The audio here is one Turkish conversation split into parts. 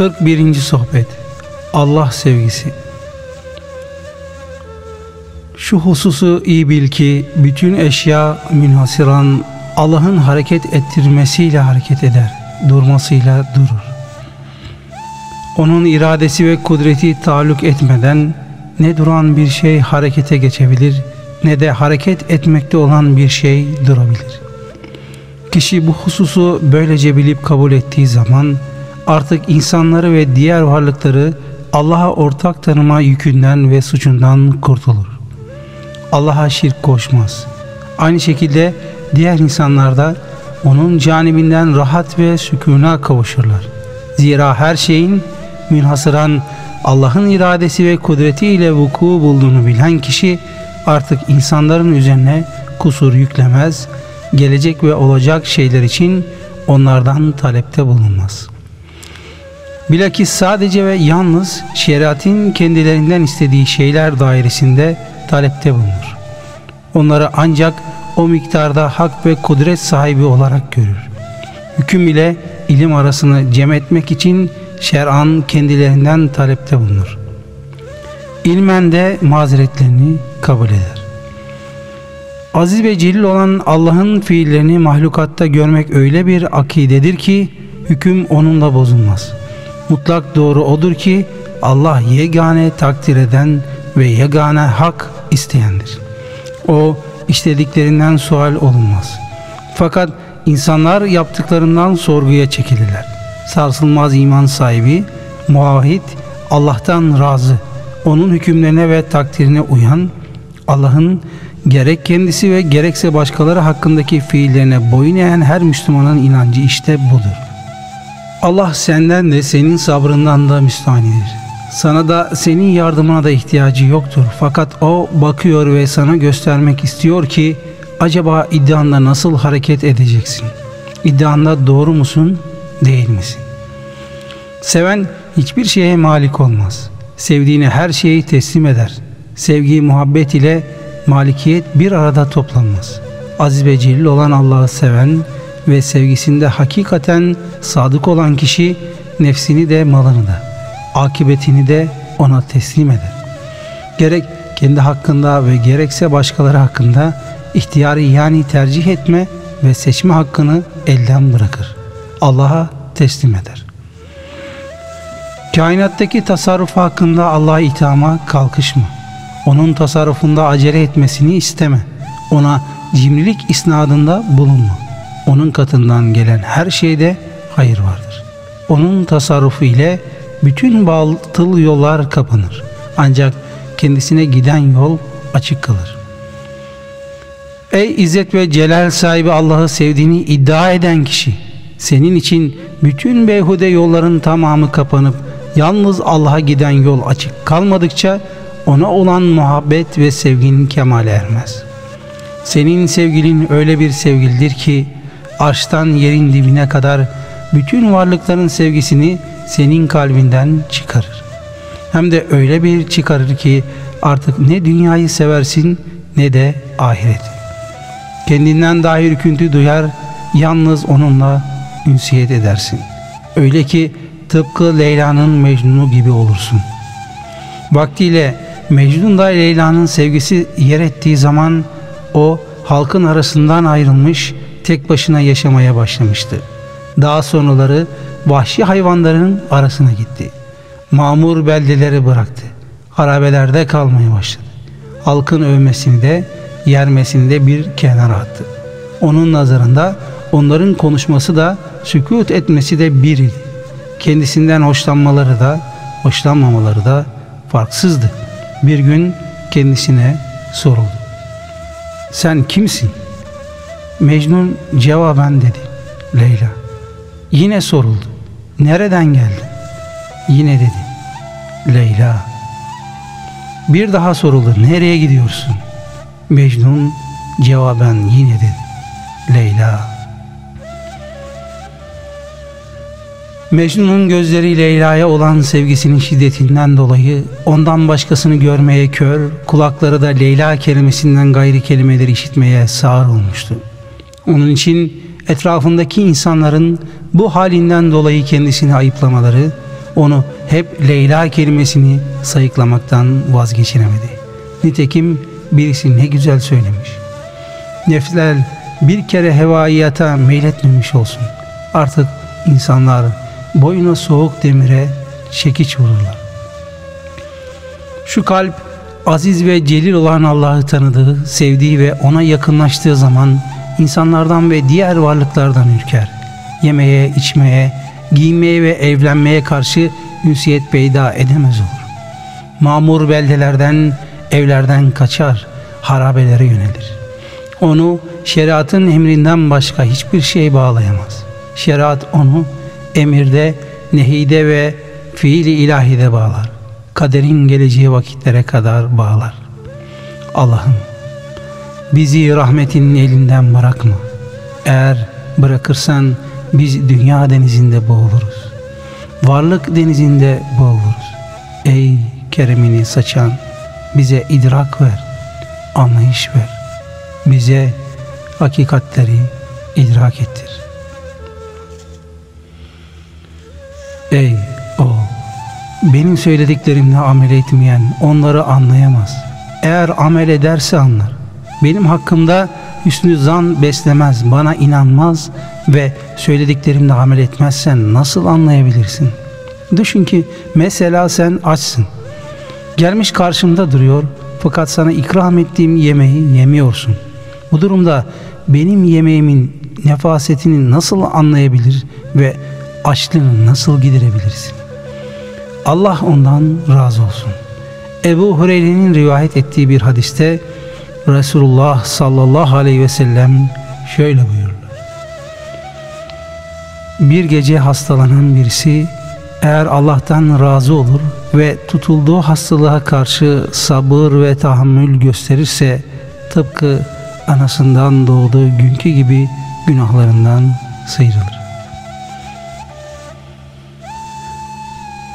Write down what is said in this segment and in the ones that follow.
41. Sohbet Allah Sevgisi Şu hususu iyi bil ki bütün eşya münhasıran Allah'ın hareket ettirmesiyle hareket eder, durmasıyla durur. Onun iradesi ve kudreti taalluk etmeden ne duran bir şey harekete geçebilir ne de hareket etmekte olan bir şey durabilir. Kişi bu hususu böylece bilip kabul ettiği zaman artık insanları ve diğer varlıkları Allah'a ortak tanıma yükünden ve suçundan kurtulur. Allah'a şirk koşmaz. Aynı şekilde diğer insanlar da onun canibinden rahat ve sükuna kavuşurlar. Zira her şeyin münhasıran Allah'ın iradesi ve kudretiyle vuku bulduğunu bilen kişi artık insanların üzerine kusur yüklemez, gelecek ve olacak şeyler için onlardan talepte bulunmaz.'' Bilakis sadece ve yalnız şeriatın kendilerinden istediği şeyler dairesinde talepte bulunur. Onları ancak o miktarda hak ve kudret sahibi olarak görür. Hüküm ile ilim arasını cem etmek için şer'an kendilerinden talepte bulunur. İlmen de mazeretlerini kabul eder. Aziz ve celil olan Allah'ın fiillerini mahlukatta görmek öyle bir akidedir ki hüküm onunla bozulmaz.'' Mutlak doğru odur ki Allah yegane takdir eden ve yegane hak isteyendir. O istediklerinden sual olunmaz. Fakat insanlar yaptıklarından sorguya çekilirler. Sarsılmaz iman sahibi, muahit, Allah'tan razı, onun hükümlerine ve takdirine uyan, Allah'ın gerek kendisi ve gerekse başkaları hakkındaki fiillerine boyun eğen her Müslümanın inancı işte budur. Allah senden de senin sabrından da müstahnidir. Sana da senin yardımına da ihtiyacı yoktur. Fakat o bakıyor ve sana göstermek istiyor ki acaba iddianda nasıl hareket edeceksin? İddianda doğru musun, değil misin? Seven hiçbir şeye malik olmaz. Sevdiğine her şeyi teslim eder. Sevgi, muhabbet ile malikiyet bir arada toplanmaz. Aziz ve celil olan Allah'ı seven, ve sevgisinde hakikaten sadık olan kişi nefsini de malını da akıbetini de ona teslim eder. Gerek kendi hakkında ve gerekse başkaları hakkında ihtiyarı yani tercih etme ve seçme hakkını elden bırakır. Allah'a teslim eder. Kainattaki tasarruf hakkında Allah'a ithama kalkışma. Onun tasarrufunda acele etmesini isteme. Ona cimrilik isnadında bulunma. Onun katından gelen her şeyde hayır vardır. Onun tasarrufu ile bütün batıl yollar kapanır. Ancak kendisine giden yol açık kalır. Ey izzet ve celal sahibi Allah'ı sevdiğini iddia eden kişi, senin için bütün beyhude yolların tamamı kapanıp yalnız Allah'a giden yol açık kalmadıkça ona olan muhabbet ve sevginin kemale ermez. Senin sevgilin öyle bir sevgilidir ki arştan yerin dibine kadar bütün varlıkların sevgisini senin kalbinden çıkarır. Hem de öyle bir çıkarır ki artık ne dünyayı seversin ne de ahireti. Kendinden dahi ürküntü duyar, yalnız onunla ünsiyet edersin. Öyle ki tıpkı Leyla'nın Mecnun'u gibi olursun. Vaktiyle Mecnun da Leyla'nın sevgisi yer ettiği zaman o halkın arasından ayrılmış, tek başına yaşamaya başlamıştı. Daha sonraları vahşi hayvanların arasına gitti. Mamur beldeleri bıraktı. Harabelerde kalmaya başladı. Halkın övmesini de yermesini de bir kenara attı. Onun nazarında onların konuşması da sükut etmesi de bir idi. Kendisinden hoşlanmaları da hoşlanmamaları da farksızdı. Bir gün kendisine soruldu. Sen kimsin? Mecnun cevaben dedi. Leyla. Yine soruldu. Nereden geldin? Yine dedi. Leyla. Bir daha soruldu. Nereye gidiyorsun? Mecnun cevaben yine dedi. Leyla. Mecnun'un gözleri Leyla'ya olan sevgisinin şiddetinden dolayı ondan başkasını görmeye kör, kulakları da Leyla kelimesinden gayri kelimeleri işitmeye sağır olmuştu. Onun için etrafındaki insanların bu halinden dolayı kendisini ayıplamaları, onu hep Leyla kelimesini sayıklamaktan vazgeçiremedi. Nitekim birisi ne güzel söylemiş. Nefsler bir kere hevaiyata meyletmemiş olsun. Artık insanlar boyuna soğuk demire çekiç vururlar. Şu kalp aziz ve celil olan Allah'ı tanıdığı, sevdiği ve ona yakınlaştığı zaman insanlardan ve diğer varlıklardan ürker. Yemeye, içmeye, giymeye ve evlenmeye karşı ünsiyet peyda edemez olur. Mamur beldelerden, evlerden kaçar, harabelere yönelir. Onu şeriatın emrinden başka hiçbir şey bağlayamaz. Şeriat onu emirde, nehide ve fiili ilahide bağlar. Kaderin geleceği vakitlere kadar bağlar. Allah'ım bizi rahmetinin elinden bırakma. Eğer bırakırsan biz dünya denizinde boğuluruz. Varlık denizinde boğuluruz. Ey keremini saçan bize idrak ver, anlayış ver. Bize hakikatleri idrak ettir. Ey o benim söylediklerimle amel etmeyen onları anlayamaz. Eğer amel ederse anlar. Benim hakkımda hüsnü zan beslemez, bana inanmaz ve söylediklerimle amel etmezsen nasıl anlayabilirsin? Düşün ki mesela sen açsın. Gelmiş karşımda duruyor fakat sana ikram ettiğim yemeği yemiyorsun. Bu durumda benim yemeğimin nefasetini nasıl anlayabilir ve açlığını nasıl giderebilirsin? Allah ondan razı olsun. Ebu Hureyre'nin rivayet ettiği bir hadiste Resulullah sallallahu aleyhi ve sellem şöyle buyururlar. Bir gece hastalanan birisi eğer Allah'tan razı olur ve tutulduğu hastalığa karşı sabır ve tahammül gösterirse tıpkı anasından doğduğu günkü gibi günahlarından sıyrılır.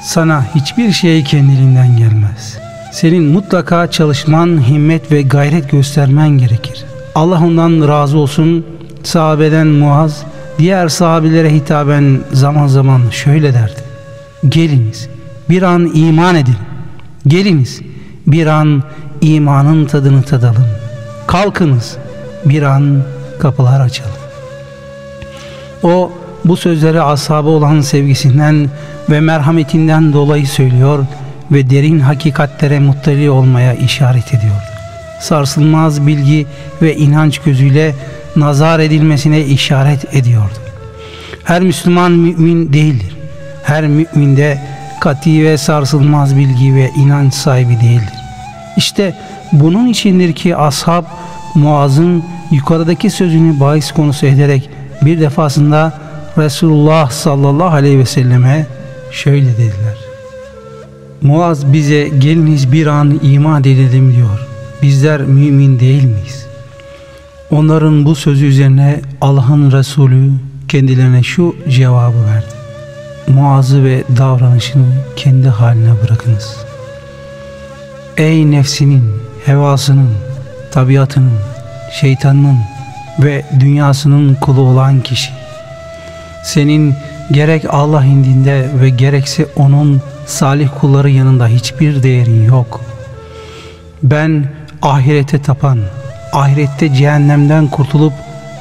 Sana hiçbir şey kendiliğinden gelmez. Senin mutlaka çalışman, himmet ve gayret göstermen gerekir. Allah ondan razı olsun. Sahabeden Muaz diğer sahabilere hitaben zaman zaman şöyle derdi. Geliniz bir an iman edin. Geliniz bir an imanın tadını tadalım. Kalkınız bir an kapılar açalım. O bu sözleri ashabı olan sevgisinden ve merhametinden dolayı söylüyor derin hakikatlere muttali olmaya işaret ediyordu. Sarsılmaz bilgi ve inanç gözüyle nazar edilmesine işaret ediyordu. Her Müslüman mümin değildir. Her müminde kati ve sarsılmaz bilgi ve inanç sahibi değildir. İşte bunun içindir ki ashab Muaz'ın yukarıdaki sözünü bahis konusu ederek bir defasında Resulullah sallallahu aleyhi ve selleme şöyle dediler. Muaz bize geliniz bir an iman edelim diyor. Bizler mümin değil miyiz? Onların bu sözü üzerine Allah'ın Resulü kendilerine şu cevabı verdi. Muaz'ı ve davranışını kendi haline bırakınız. Ey nefsinin, hevasının, tabiatının, şeytanının ve dünyasının kulu olan kişi! Senin gerek Allah indinde ve gerekse onun salih kulları yanında hiçbir değerin yok. Ben ahirete tapan, ahirette cehennemden kurtulup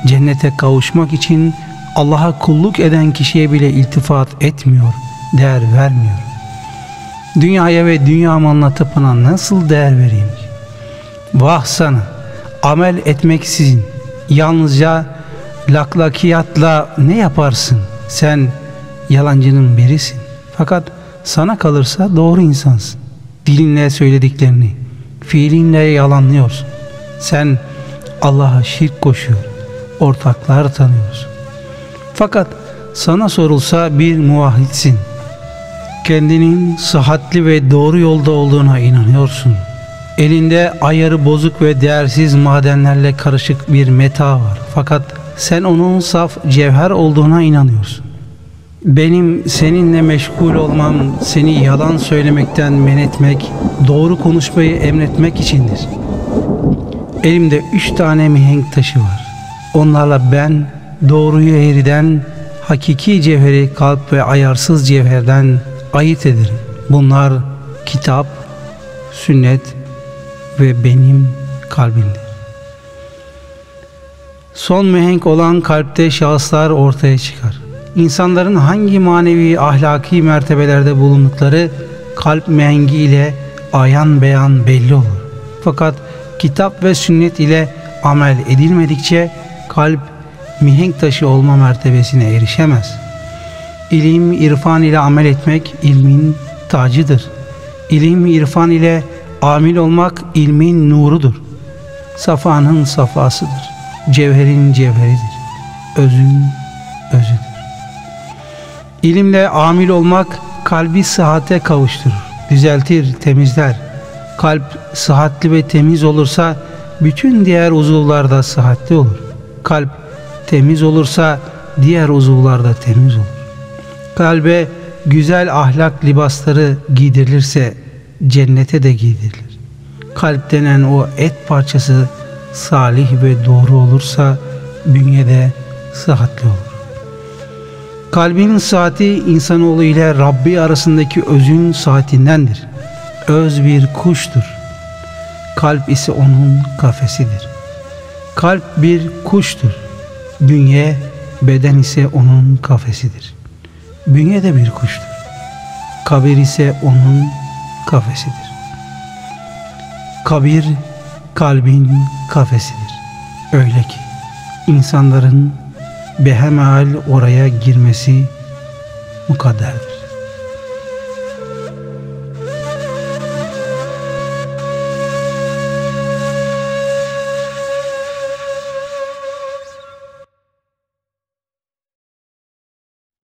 cennete kavuşmak için Allah'a kulluk eden kişiye bile iltifat etmiyor, değer vermiyor. Dünyaya ve dünya malına tapına nasıl değer vereyim? Vah sana, amel etmeksizin, yalnızca laklakiyatla ne yaparsın? Sen yalancının birisin. Fakat sana kalırsa doğru insansın. Dilinle söylediklerini, fiilinle yalanlıyorsun. Sen Allah'a şirk koşuyor, ortaklar tanıyorsun. Fakat sana sorulsa bir muvahhidsin. Kendinin sıhhatli ve doğru yolda olduğuna inanıyorsun. Elinde ayarı bozuk ve değersiz madenlerle karışık bir meta var. Fakat sen onun saf cevher olduğuna inanıyorsun. Benim seninle meşgul olmam, seni yalan söylemekten men etmek, doğru konuşmayı emretmek içindir. Elimde üç tane mihenk taşı var. Onlarla ben doğruyu eğriden, hakiki cevheri kalp ve ayarsız cevherden ayırt ederim. Bunlar kitap, sünnet ve benim kalbimdir. Son mihenk olan kalpte şahıslar ortaya çıkar. İnsanların hangi manevi ahlaki mertebelerde bulundukları kalp mihengi ile ayan beyan belli olur. Fakat kitap ve sünnet ile amel edilmedikçe kalp mihenk taşı olma mertebesine erişemez. İlim, irfan ile amel etmek ilmin tacıdır. İlim, irfan ile amil olmak ilmin nurudur. Safanın safasıdır. Cevherin cevheridir. Özün özüdür. İlimle amil olmak kalbi sıhhate kavuşturur, düzeltir, temizler. Kalp sıhhatli ve temiz olursa bütün diğer uzuvlar da sıhhatli olur. Kalp temiz olursa diğer uzuvlar da temiz olur. Kalbe güzel ahlak libasları giydirilirse cennete de giydirilir. Kalp denen o et parçası salih ve doğru olursa bünyede sıhhatli olur. Kalbin saati insanoğlu ile Rabbi arasındaki özün saatindendir. Öz bir kuştur. Kalp ise onun kafesidir. Kalp bir kuştur. Bünye, beden ise onun kafesidir. Bünye de bir kuştur. Kabir ise onun kafesidir. Kabir kalbin kafesidir. Öyle ki insanların behemal oraya girmesi mukadderdir.